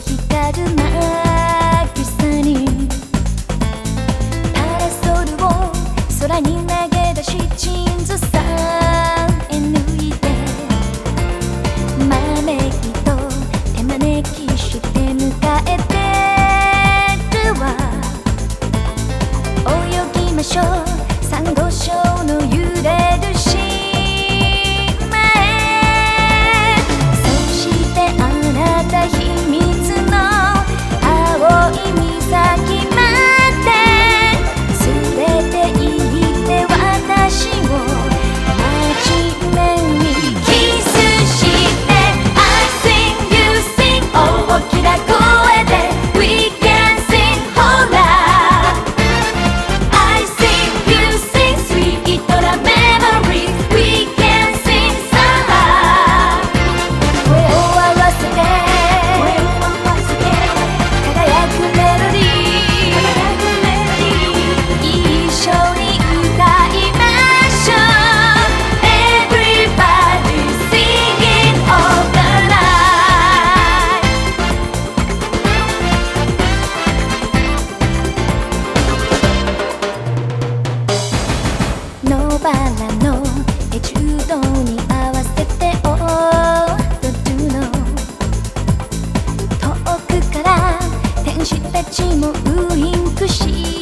光る前野バラのエチュードに合わせて踊るの。遠くから天使たちもウインクし